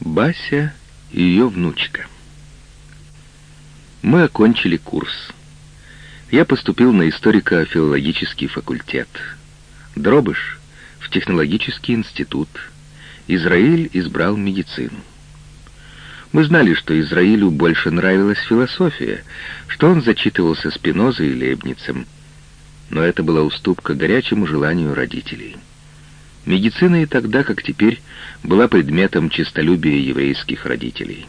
Бася и ее внучка. Мы окончили курс. Я поступил на историко-филологический факультет. Дробыш — в технологический институт. Израиль избрал медицину. Мы знали, что Израилю больше нравилась философия, что он зачитывался Спинозой и Лейбницем. Но это была уступка горячему желанию родителей. Медицина и тогда, как теперь, была предметом честолюбия еврейских родителей.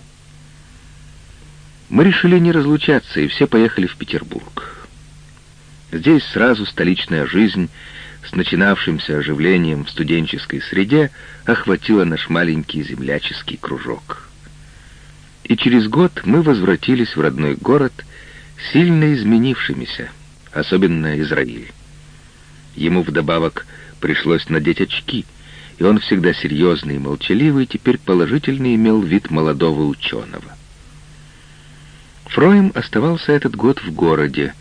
Мы решили не разлучаться, и все поехали в Петербург. Здесь сразу столичная жизнь с начинавшимся оживлением в студенческой среде охватила наш маленький земляческий кружок. И через год мы возвратились в родной город, сильно изменившимися, особенно Израиль. Ему вдобавок пришлось надеть очки, и он всегда серьезный и молчаливый, теперь положительно имел вид молодого ученого. Фроем оставался этот год в городе,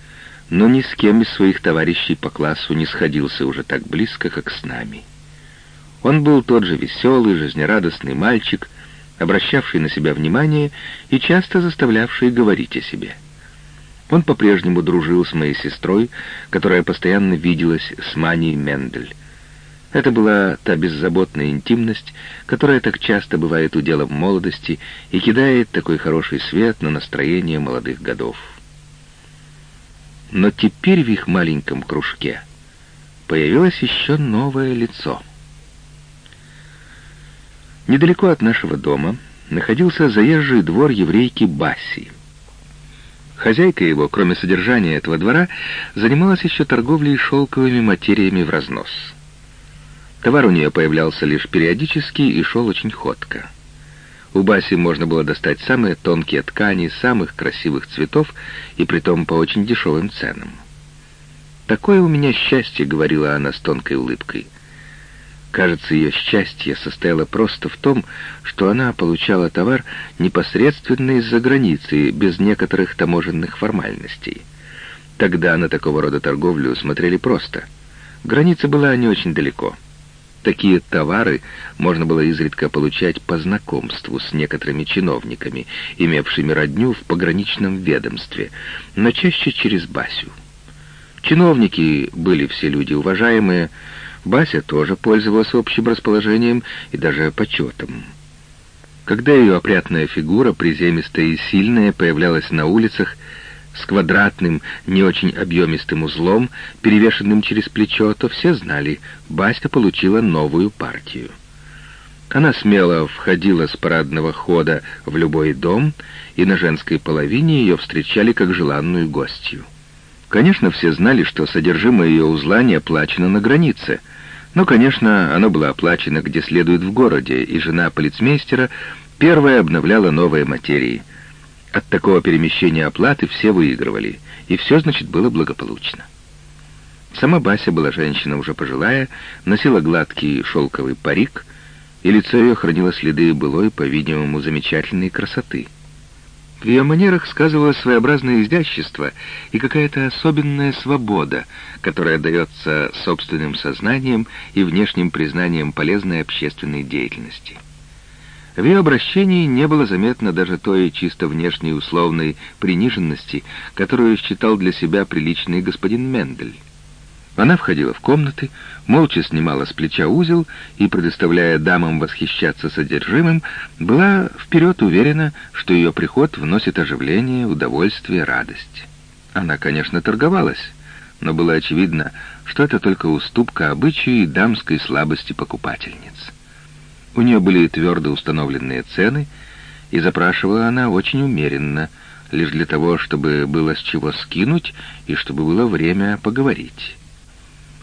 но ни с кем из своих товарищей по классу не сходился уже так близко, как с нами. Он был тот же веселый, жизнерадостный мальчик, обращавший на себя внимание и часто заставлявший говорить о себе. Он по-прежнему дружил с моей сестрой, которая постоянно виделась с Маней Мендель. Это была та беззаботная интимность, которая так часто бывает уделом молодости и кидает такой хороший свет на настроение молодых годов. Но теперь в их маленьком кружке появилось еще новое лицо. Недалеко от нашего дома находился заезжий двор еврейки Басси. Хозяйка его, кроме содержания этого двора, занималась еще торговлей шелковыми материями в разнос — Товар у нее появлялся лишь периодически и шел очень ходко. У Баси можно было достать самые тонкие ткани, самых красивых цветов, и притом по очень дешевым ценам. «Такое у меня счастье», — говорила она с тонкой улыбкой. Кажется, ее счастье состояло просто в том, что она получала товар непосредственно из-за границы, без некоторых таможенных формальностей. Тогда на такого рода торговлю смотрели просто. Граница была не очень далеко — Такие товары можно было изредка получать по знакомству с некоторыми чиновниками, имевшими родню в пограничном ведомстве, но чаще через Басю. Чиновники были все люди уважаемые, Бася тоже пользовалась общим расположением и даже почетом. Когда ее опрятная фигура, приземистая и сильная, появлялась на улицах, с квадратным, не очень объемистым узлом, перевешенным через плечо, то все знали, Баста получила новую партию. Она смело входила с парадного хода в любой дом, и на женской половине ее встречали как желанную гостью. Конечно, все знали, что содержимое ее узла не оплачено на границе, но, конечно, оно было оплачено где следует в городе, и жена полицмейстера первая обновляла новые материи — от такого перемещения оплаты все выигрывали, и все, значит, было благополучно. Сама Бася была женщина уже пожилая, носила гладкий шелковый парик, и лицо ее хранило следы былой, по-видимому, замечательной красоты. В ее манерах сказывалось своеобразное изящество и какая-то особенная свобода, которая дается собственным сознанием и внешним признанием полезной общественной деятельности. В ее обращении не было заметно даже той чисто внешней условной приниженности, которую считал для себя приличный господин Мендель. Она входила в комнаты, молча снимала с плеча узел и, предоставляя дамам восхищаться содержимым, была вперед уверена, что ее приход вносит оживление, удовольствие, радость. Она, конечно, торговалась, но было очевидно, что это только уступка обычаю и дамской слабости покупательниц. У нее были твердо установленные цены, и запрашивала она очень умеренно, лишь для того, чтобы было с чего скинуть и чтобы было время поговорить.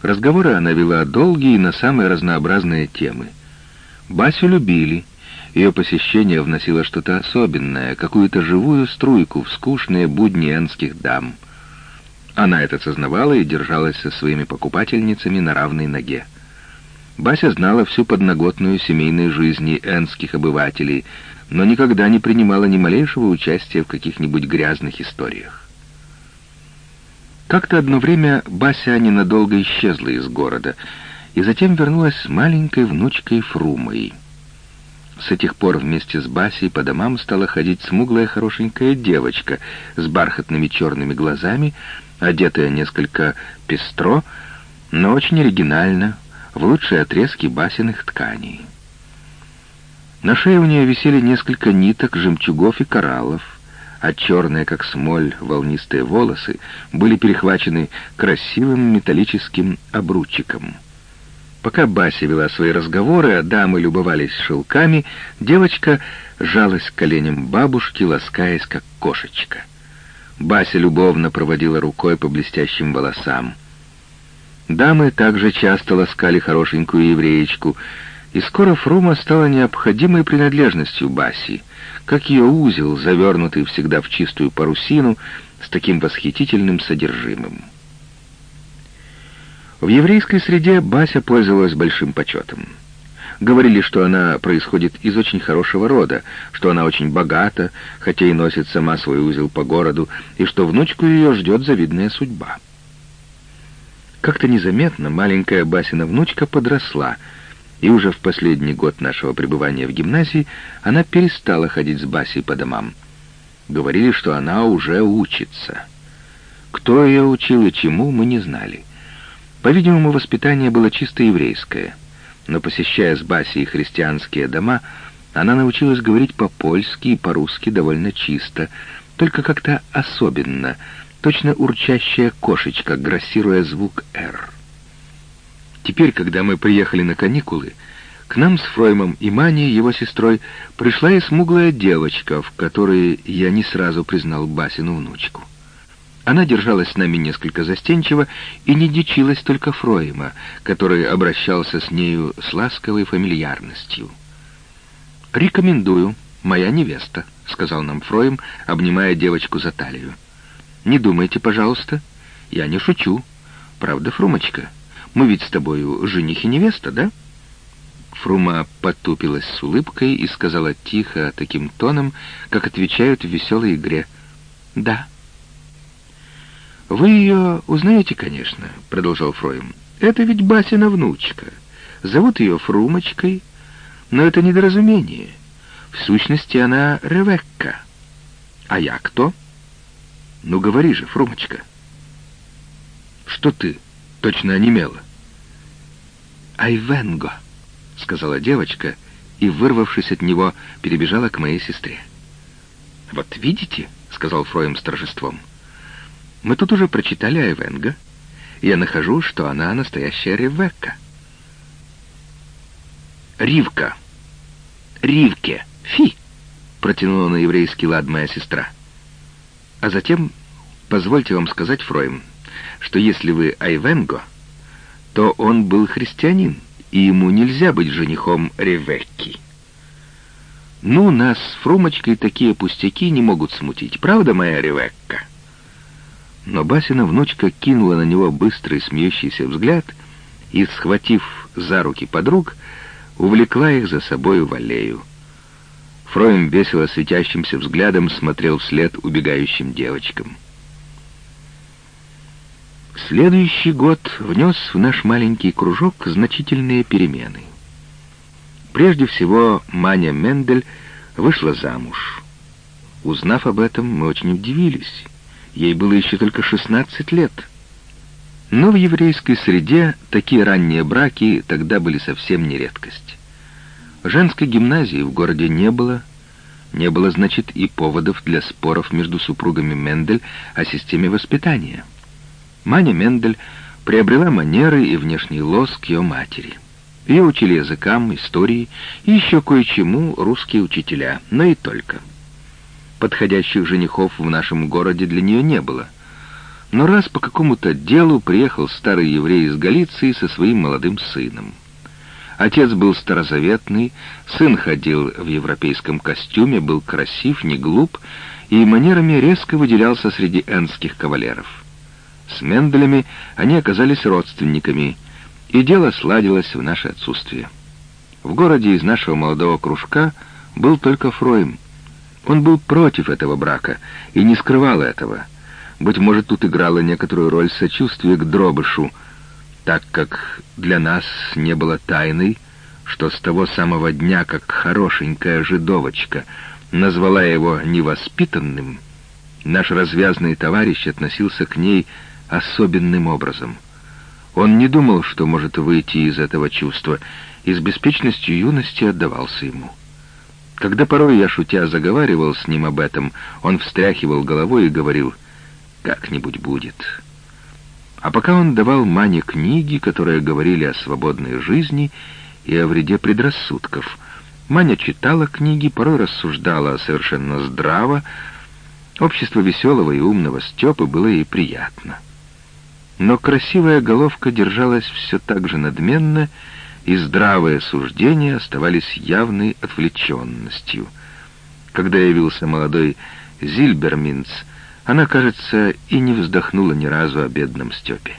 Разговоры она вела долгие на самые разнообразные темы. Басю любили, ее посещение вносило что-то особенное, какую-то живую струйку в скучные будни энских дам. Она это сознавала и держалась со своими покупательницами на равной ноге. Бася знала всю подноготную семейной жизни энских обывателей, но никогда не принимала ни малейшего участия в каких-нибудь грязных историях. Как-то одно время Бася ненадолго исчезла из города и затем вернулась с маленькой внучкой Фрумой. С этих пор вместе с Басей по домам стала ходить смуглая хорошенькая девочка с бархатными черными глазами, одетая несколько пестро, но очень оригинально, в лучшие отрезки басиных тканей. На шее у нее висели несколько ниток, жемчугов и кораллов, а черные, как смоль, волнистые волосы были перехвачены красивым металлическим обручиком. Пока Бася вела свои разговоры, а дамы любовались шелками, девочка жалась к коленям бабушки, ласкаясь, как кошечка. Бася любовно проводила рукой по блестящим волосам. Дамы также часто ласкали хорошенькую евреечку, и скоро Фрума стала необходимой принадлежностью Баси, как ее узел, завернутый всегда в чистую парусину с таким восхитительным содержимым. В еврейской среде Бася пользовалась большим почетом. Говорили, что она происходит из очень хорошего рода, что она очень богата, хотя и носит сама свой узел по городу, и что внучку ее ждет завидная судьба. Как-то незаметно маленькая Басина внучка подросла, и уже в последний год нашего пребывания в гимназии она перестала ходить с Басей по домам. Говорили, что она уже учится. Кто ее учил и чему, мы не знали. По-видимому, воспитание было чисто еврейское — но посещая с Басей христианские дома, она научилась говорить по-польски и по-русски довольно чисто, только как-то особенно, точно урчащая кошечка, грассируя звук «Р». Теперь, когда мы приехали на каникулы, к нам с Фроймом и Маней, его сестрой, пришла и смуглая девочка, в которой я не сразу признал Басину внучку. Она держалась с нами несколько застенчиво и не дичилась только Фроима, который обращался с нею с ласковой фамильярностью. «Рекомендую, моя невеста», — сказал нам Фроим, обнимая девочку за талию. «Не думайте, пожалуйста, я не шучу. Правда, Фрумочка, мы ведь с тобою жених и невеста, да?» Фрума потупилась с улыбкой и сказала тихо, таким тоном, как отвечают в веселой игре. «Да». «Вы ее узнаете, конечно», — продолжал Фроем. «Это ведь Басина внучка. Зовут ее Фрумочкой, но это недоразумение. В сущности, она Ревекка. А я кто?» «Ну, говори же, Фрумочка». «Что ты точно онемела?» «Айвенго», — сказала девочка, и, вырвавшись от него, перебежала к моей сестре. «Вот видите», — сказал Фроем с торжеством, — мы тут уже прочитали Айвенга. Я нахожу, что она настоящая Ревекка. Ривка. Ривке. Фи! Протянула на еврейский лад моя сестра. А затем, позвольте вам сказать, Фройм, что если вы Айвенго, то он был христианин, и ему нельзя быть женихом Ревекки. Ну, нас с Фрумочкой такие пустяки не могут смутить, правда, моя Ревекка? Но Басина внучка кинула на него быстрый смеющийся взгляд и, схватив за руки подруг, увлекла их за собою в аллею. Фроем весело светящимся взглядом смотрел вслед убегающим девочкам. Следующий год внес в наш маленький кружок значительные перемены. Прежде всего, Маня Мендель вышла замуж. Узнав об этом, мы очень удивились. Ей было еще только 16 лет. Но в еврейской среде такие ранние браки тогда были совсем не редкость. Женской гимназии в городе не было, не было, значит, и поводов для споров между супругами Мендель о системе воспитания. Маня Мендель приобрела манеры и внешний лоск ее матери. Ее учили языкам, истории и еще кое-чему русские учителя, но и только подходящих женихов в нашем городе для нее не было. Но раз по какому-то делу приехал старый еврей из Галиции со своим молодым сыном. Отец был старозаветный, сын ходил в европейском костюме, был красив, не глуп и манерами резко выделялся среди энских кавалеров. С Менделями они оказались родственниками, и дело сладилось в наше отсутствие. В городе из нашего молодого кружка был только Фройм — он был против этого брака и не скрывал этого. Быть может, тут играло некоторую роль сочувствие к Дробышу, так как для нас не было тайной, что с того самого дня, как хорошенькая жидовочка назвала его невоспитанным, наш развязный товарищ относился к ней особенным образом. Он не думал, что может выйти из этого чувства, и с беспечностью юности отдавался ему. Когда порой я, шутя, заговаривал с ним об этом, он встряхивал головой и говорил «как-нибудь будет». А пока он давал Мане книги, которые говорили о свободной жизни и о вреде предрассудков. Маня читала книги, порой рассуждала совершенно здраво. Общество веселого и умного Степы было ей приятно. Но красивая головка держалась все так же надменно, и здравые суждения оставались явной отвлеченностью. Когда явился молодой Зильберминц, она, кажется, и не вздохнула ни разу о бедном Степе.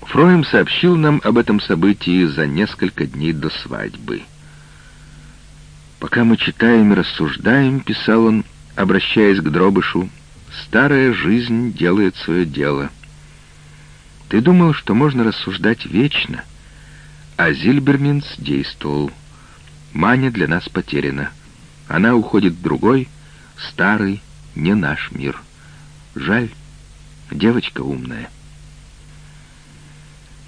Фроем сообщил нам об этом событии за несколько дней до свадьбы. «Пока мы читаем и рассуждаем», — писал он, обращаясь к Дробышу, — «старая жизнь делает свое дело. Ты думал, что можно рассуждать вечно, а Зильберминц действовал. Маня для нас потеряна. Она уходит другой, старый, не наш мир. Жаль, девочка умная.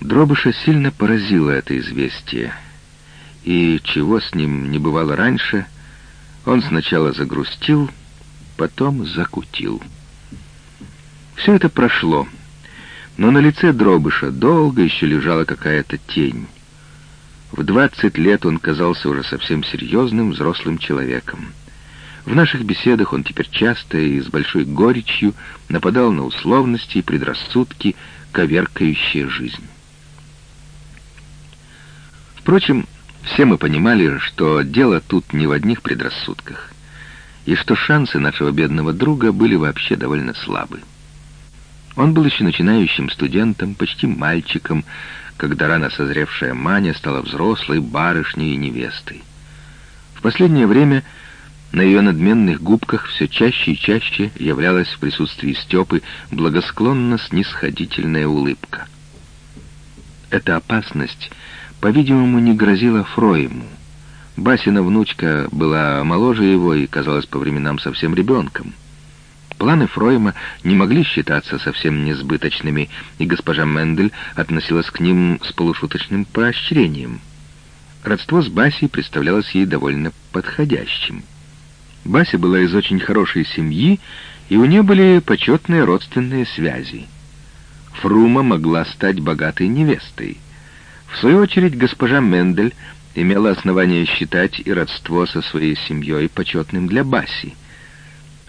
Дробыша сильно поразило это известие, и чего с ним не бывало раньше, он сначала загрустил, потом закутил. Все это прошло, но на лице Дробыша долго еще лежала какая-то тень. В двадцать лет он казался уже совсем серьезным взрослым человеком. В наших беседах он теперь часто и с большой горечью нападал на условности и предрассудки, коверкающие жизнь. Впрочем, все мы понимали, что дело тут не в одних предрассудках, и что шансы нашего бедного друга были вообще довольно слабы. Он был еще начинающим студентом, почти мальчиком, когда рано созревшая Маня стала взрослой барышней и невестой. В последнее время на ее надменных губках все чаще и чаще являлась в присутствии Степы благосклонно-снисходительная улыбка. Эта опасность, по-видимому, не грозила Фроему. Басина внучка была моложе его и казалась по временам совсем ребенком. Планы Фройма не могли считаться совсем несбыточными, и госпожа Мендель относилась к ним с полушуточным поощрением. Родство с Басей представлялось ей довольно подходящим. Бася была из очень хорошей семьи, и у нее были почетные родственные связи. Фрума могла стать богатой невестой. В свою очередь госпожа Мендель имела основание считать и родство со своей семьей почетным для Баси.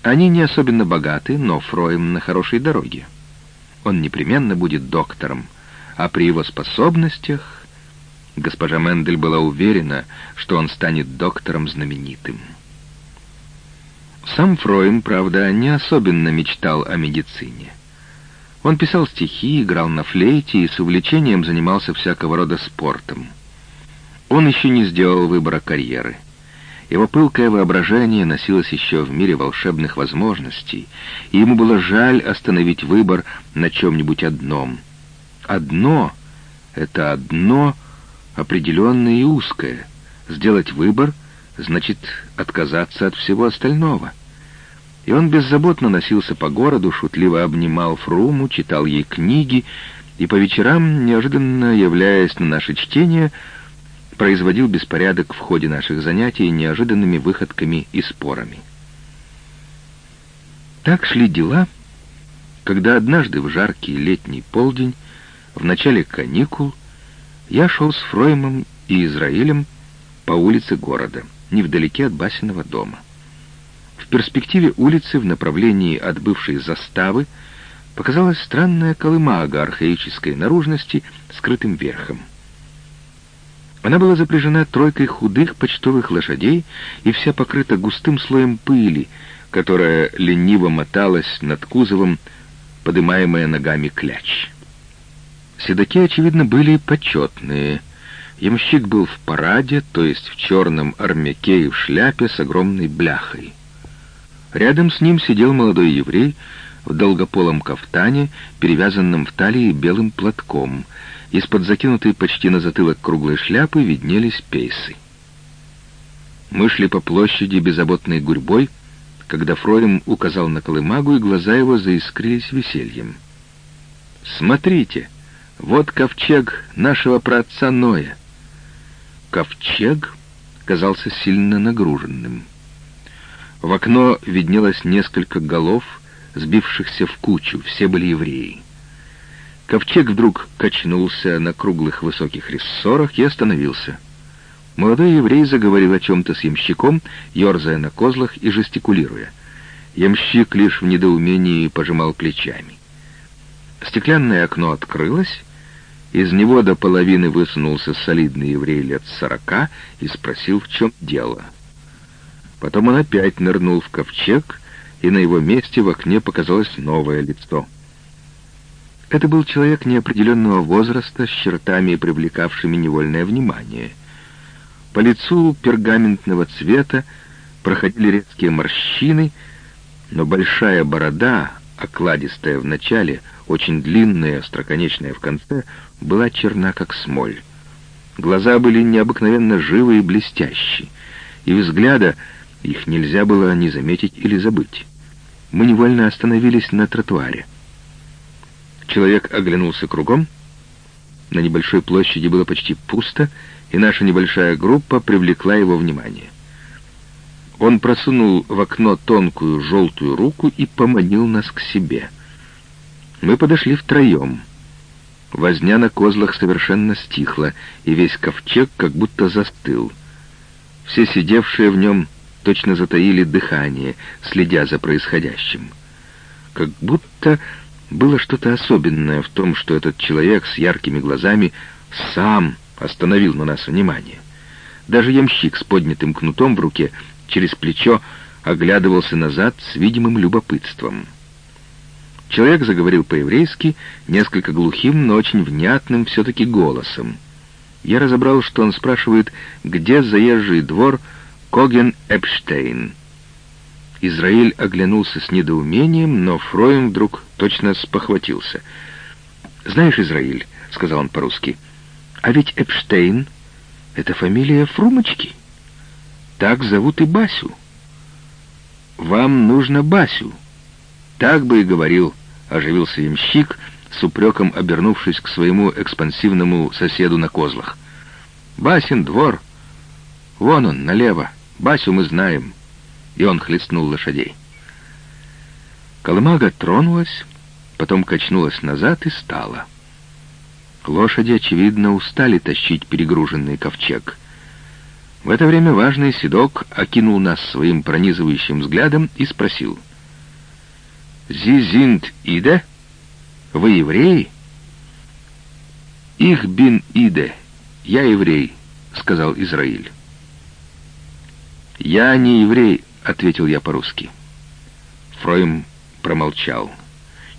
Они не особенно богаты, но Фроем на хорошей дороге. Он непременно будет доктором, а при его способностях... Госпожа Мендель была уверена, что он станет доктором знаменитым. Сам Фройм, правда, не особенно мечтал о медицине. Он писал стихи, играл на флейте и с увлечением занимался всякого рода спортом. Он еще не сделал выбора карьеры. Его пылкое воображение носилось еще в мире волшебных возможностей, и ему было жаль остановить выбор на чем-нибудь одном. Одно — это одно определенное и узкое. Сделать выбор — значит отказаться от всего остального. И он беззаботно носился по городу, шутливо обнимал Фруму, читал ей книги, и по вечерам, неожиданно являясь на наше чтение, производил беспорядок в ходе наших занятий неожиданными выходками и спорами. Так шли дела, когда однажды в жаркий летний полдень, в начале каникул, я шел с Фроймом и Израилем по улице города — невдалеке от Басиного дома. В перспективе улицы в направлении от бывшей заставы показалась странная колымага архаической наружности скрытым верхом. Она была запряжена тройкой худых почтовых лошадей и вся покрыта густым слоем пыли, которая лениво моталась над кузовом, подымаемая ногами кляч. Седаки, очевидно, были почетные — Ямщик был в параде, то есть в черном армяке и в шляпе с огромной бляхой. Рядом с ним сидел молодой еврей в долгополом кафтане, перевязанном в талии белым платком, из-под закинутой почти на затылок круглой шляпы виднелись пейсы. Мы шли по площади беззаботной гурьбой, когда Фроем указал на колымагу, и глаза его заискрились весельем. «Смотрите, вот ковчег нашего праотца Ноя». Ковчег казался сильно нагруженным. В окно виднелось несколько голов, сбившихся в кучу, все были евреи. Ковчег вдруг качнулся на круглых высоких рессорах и остановился. Молодой еврей заговорил о чем-то с ямщиком, ерзая на козлах и жестикулируя. Ямщик лишь в недоумении пожимал плечами. Стеклянное окно открылось, из него до половины высунулся солидный еврей лет сорока и спросил, в чем дело. Потом он опять нырнул в ковчег, и на его месте в окне показалось новое лицо. Это был человек неопределенного возраста с чертами, привлекавшими невольное внимание — по лицу пергаментного цвета проходили резкие морщины, но большая борода, окладистая в начале, очень длинная, остроконечная в конце, была черна, как смоль. Глаза были необыкновенно живые и блестящие, и взгляда их нельзя было не заметить или забыть. Мы невольно остановились на тротуаре. Человек оглянулся кругом. На небольшой площади было почти пусто, и наша небольшая группа привлекла его внимание. Он просунул в окно тонкую желтую руку и поманил нас к себе. Мы подошли втроем. Возня на козлах совершенно стихла, и весь ковчег как будто застыл. Все сидевшие в нем точно затаили дыхание, следя за происходящим. Как будто было что-то особенное в том, что этот человек с яркими глазами сам остановил на нас внимание. Даже ямщик с поднятым кнутом в руке через плечо оглядывался назад с видимым любопытством. Человек заговорил по-еврейски, несколько глухим, но очень внятным все-таки голосом. Я разобрал, что он спрашивает, где заезжий двор Коген Эпштейн. Израиль оглянулся с недоумением, но Фроем вдруг точно спохватился. «Знаешь, Израиль», — сказал он по-русски, — а ведь Эпштейн — это фамилия Фрумочки. Так зовут и Басю. Вам нужно Басю. Так бы и говорил, оживился ямщик, с упреком обернувшись к своему экспансивному соседу на козлах. Басин двор. Вон он, налево. Басю мы знаем. И он хлестнул лошадей. Колымага тронулась, потом качнулась назад и стала. Лошади, очевидно, устали тащить перегруженный ковчег. В это время важный седок окинул нас своим пронизывающим взглядом и спросил. «Зизинт иде? Вы евреи?» «Их бин иде. Я еврей», — сказал Израиль. «Я не еврей», — ответил я по-русски. Фройм промолчал.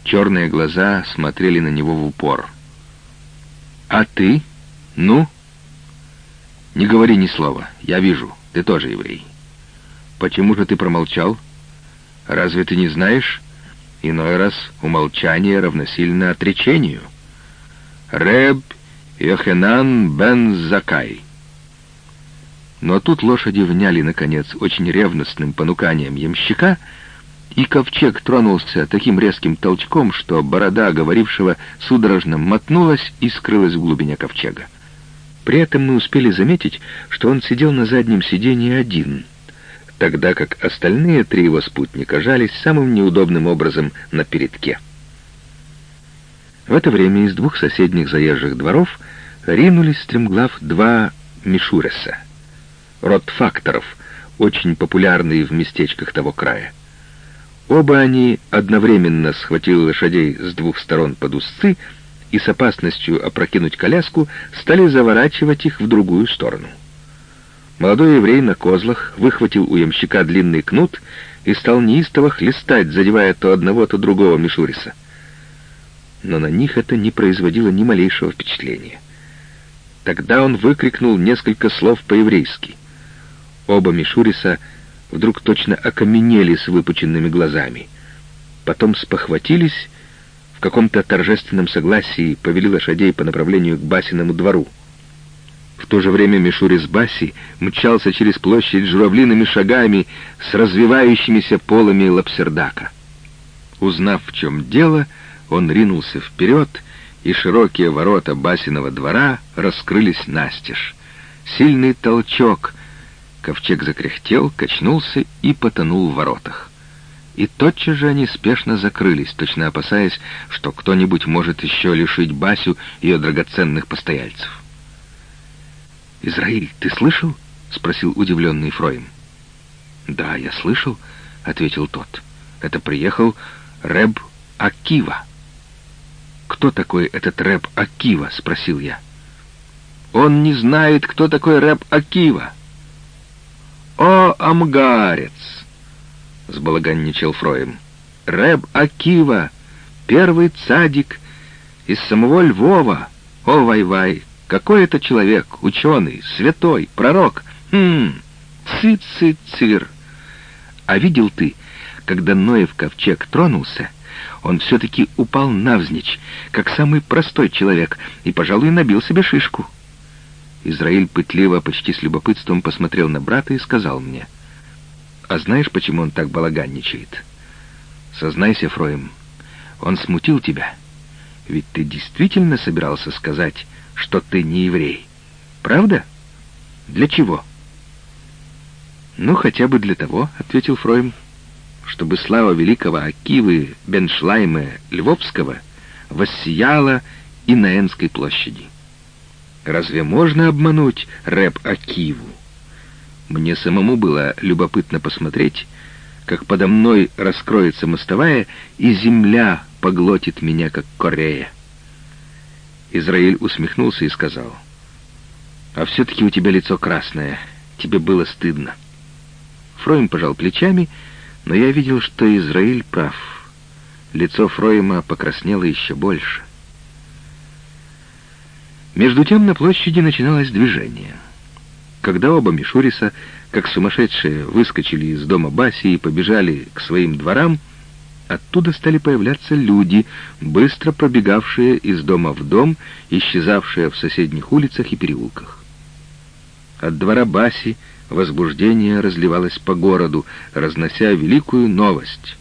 Черные глаза смотрели на него в упор. «А ты? Ну?» «Не говори ни слова. Я вижу, ты тоже еврей». «Почему же ты промолчал? Разве ты не знаешь? Иной раз умолчание равносильно отречению». «Реб Йохенан бен Закай». Но тут лошади вняли, наконец, очень ревностным понуканием ямщика — и ковчег тронулся таким резким толчком, что борода говорившего судорожно мотнулась и скрылась в глубине ковчега. При этом мы успели заметить, что он сидел на заднем сиденье один, тогда как остальные три его спутника жались самым неудобным образом на передке. В это время из двух соседних заезжих дворов ринулись стремглав два мишуреса, род факторов, очень популярные в местечках того края. Оба они одновременно схватили лошадей с двух сторон под узцы и с опасностью опрокинуть коляску стали заворачивать их в другую сторону. Молодой еврей на козлах выхватил у ямщика длинный кнут и стал неистово хлестать, задевая то одного, то другого Мишуриса. Но на них это не производило ни малейшего впечатления. Тогда он выкрикнул несколько слов по-еврейски. Оба Мишуриса — вдруг точно окаменели с выпученными глазами. Потом спохватились, в каком-то торжественном согласии повели лошадей по направлению к Басиному двору. В то же время Мишурис Баси мчался через площадь журавлиными шагами с развивающимися полами лапсердака. Узнав, в чем дело, он ринулся вперед, и широкие ворота Басиного двора раскрылись настежь. Сильный толчок. Ковчег закряхтел, качнулся и потонул в воротах. И тотчас же они спешно закрылись, точно опасаясь, что кто-нибудь может еще лишить Басю ее драгоценных постояльцев. «Израиль, ты слышал?» — спросил удивленный Фроем. «Да, я слышал», — ответил тот. «Это приехал Рэб Акива». «Кто такой этот Рэб Акива?» — спросил я. «Он не знает, кто такой Рэб Акива». «О, амгарец!» — сбалаганничал Фроем. «Рэб Акива, первый цадик из самого Львова. О, вай-вай, какой это человек, ученый, святой, пророк. Хм, ци-ци-цир. А видел ты, когда Ноев ковчег тронулся, он все-таки упал навзничь, как самый простой человек, и, пожалуй, набил себе шишку. Израиль пытливо, почти с любопытством посмотрел на брата и сказал мне, «А знаешь, почему он так балаганничает? Сознайся, Фроем, он смутил тебя. Ведь ты действительно собирался сказать, что ты не еврей. Правда? Для чего?» «Ну, хотя бы для того», — ответил Фройм, «чтобы слава великого Акивы Беншлайма Львовского воссияла и на Энской площади». Разве можно обмануть рэп Акиву? Мне самому было любопытно посмотреть, как подо мной раскроется мостовая, и земля поглотит меня, как Корея. Израиль усмехнулся и сказал, «А все-таки у тебя лицо красное, тебе было стыдно». Фроем пожал плечами, но я видел, что Израиль прав. Лицо Фроема покраснело еще больше. Между тем на площади начиналось движение. Когда оба Мишуриса, как сумасшедшие, выскочили из дома Баси и побежали к своим дворам, Оттуда стали появляться люди, быстро пробегавшие из дома в дом, исчезавшие в соседних улицах и переулках. От двора Баси возбуждение разливалось по городу, разнося великую новость.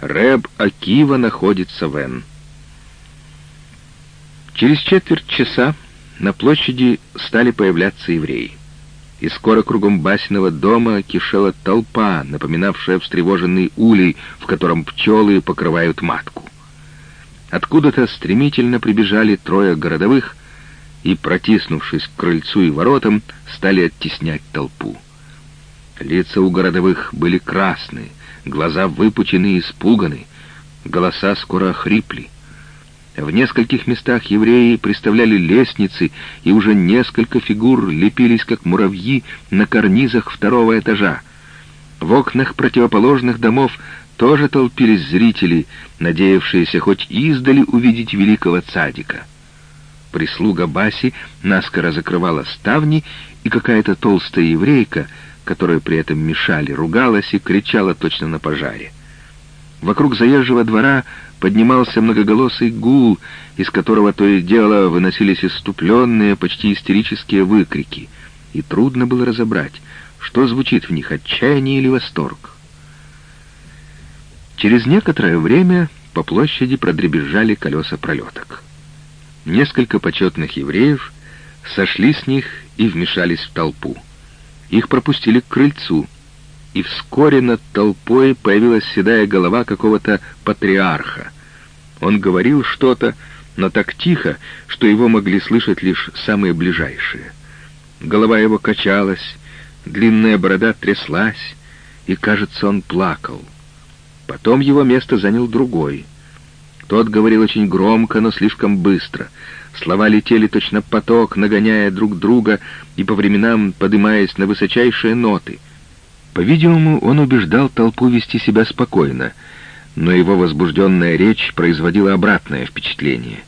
Рэб Акива находится в Эн. Через четверть часа на площади стали появляться евреи и скоро кругом Басиного дома кишела толпа, напоминавшая встревоженный улей, в котором пчелы покрывают матку. Откуда-то стремительно прибежали трое городовых и, протиснувшись к крыльцу и воротам, стали оттеснять толпу. Лица у городовых были красные, глаза выпучены и испуганы, голоса скоро охрипли — в нескольких местах евреи приставляли лестницы, и уже несколько фигур лепились, как муравьи, на карнизах второго этажа. В окнах противоположных домов тоже толпились зрители, надеявшиеся хоть издали увидеть великого цадика. Прислуга Баси наскоро закрывала ставни, и какая-то толстая еврейка, которой при этом мешали, ругалась и кричала точно на пожаре. Вокруг заезжего двора поднимался многоголосый гул, из которого то и дело выносились иступленные, почти истерические выкрики, и трудно было разобрать, что звучит в них, отчаяние или восторг. Через некоторое время по площади продребезжали колеса пролеток. Несколько почетных евреев сошли с них и вмешались в толпу. Их пропустили к крыльцу — и вскоре над толпой появилась седая голова какого-то патриарха. Он говорил что-то, но так тихо, что его могли слышать лишь самые ближайшие. Голова его качалась, длинная борода тряслась, и, кажется, он плакал. Потом его место занял другой. Тот говорил очень громко, но слишком быстро. Слова летели точно поток, нагоняя друг друга и по временам подымаясь на высочайшие ноты — по-видимому, он убеждал толпу вести себя спокойно, но его возбужденная речь производила обратное впечатление.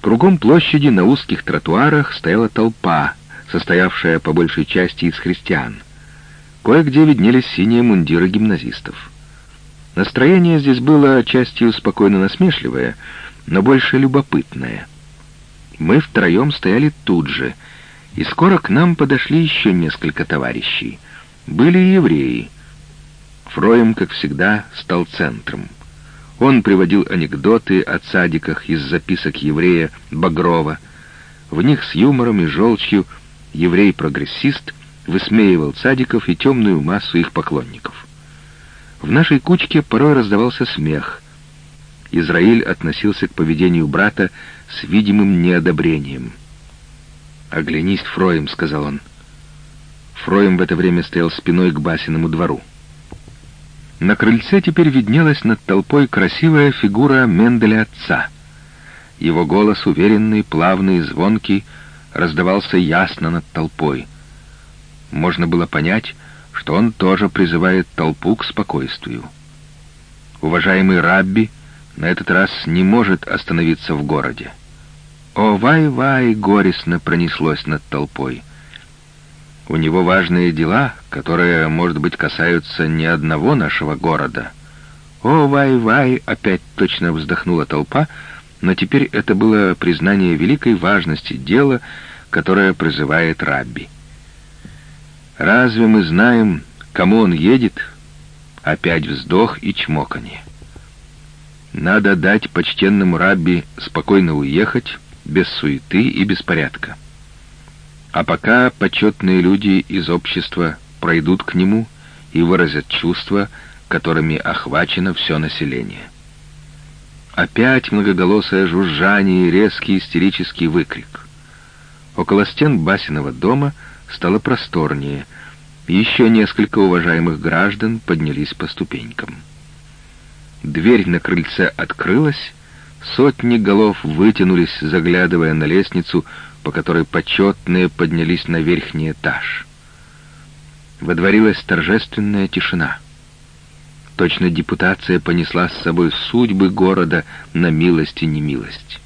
Кругом площади на узких тротуарах стояла толпа, состоявшая по большей части из христиан. Кое-где виднелись синие мундиры гимназистов. Настроение здесь было частью спокойно насмешливое, но больше любопытное. Мы втроем стояли тут же, и скоро к нам подошли еще несколько товарищей. Были и евреи. Фроем, как всегда, стал центром. Он приводил анекдоты о цадиках из записок еврея Багрова. В них с юмором и желчью еврей-прогрессист высмеивал цадиков и темную массу их поклонников. В нашей кучке порой раздавался смех. Израиль относился к поведению брата с видимым неодобрением. «Оглянись, Фроем», — сказал он. Фроем в это время стоял спиной к Басиному двору. На крыльце теперь виднелась над толпой красивая фигура Менделя отца. Его голос, уверенный, плавный, звонкий, раздавался ясно над толпой. Можно было понять, что он тоже призывает толпу к спокойствию. Уважаемый Рабби на этот раз не может остановиться в городе. «О, вай-вай!» — горестно пронеслось над толпой. У него важные дела, которые, может быть, касаются не одного нашего города. «О, вай-вай!» — опять точно вздохнула толпа, но теперь это было признание великой важности дела, которое призывает Рабби. Разве мы знаем, кому он едет? Опять вздох и чмоканье. Надо дать почтенному рабби спокойно уехать, без суеты и беспорядка. А пока почетные люди из общества пройдут к нему и выразят чувства, которыми охвачено все население. Опять многоголосое жужжание и резкий истерический выкрик. Около стен Басиного дома — стало просторнее. Еще несколько уважаемых граждан поднялись по ступенькам. Дверь на крыльце открылась, сотни голов вытянулись, заглядывая на лестницу, по которой почетные поднялись на верхний этаж. Водворилась торжественная тишина. Точно депутация понесла с собой судьбы города на милость и немилость.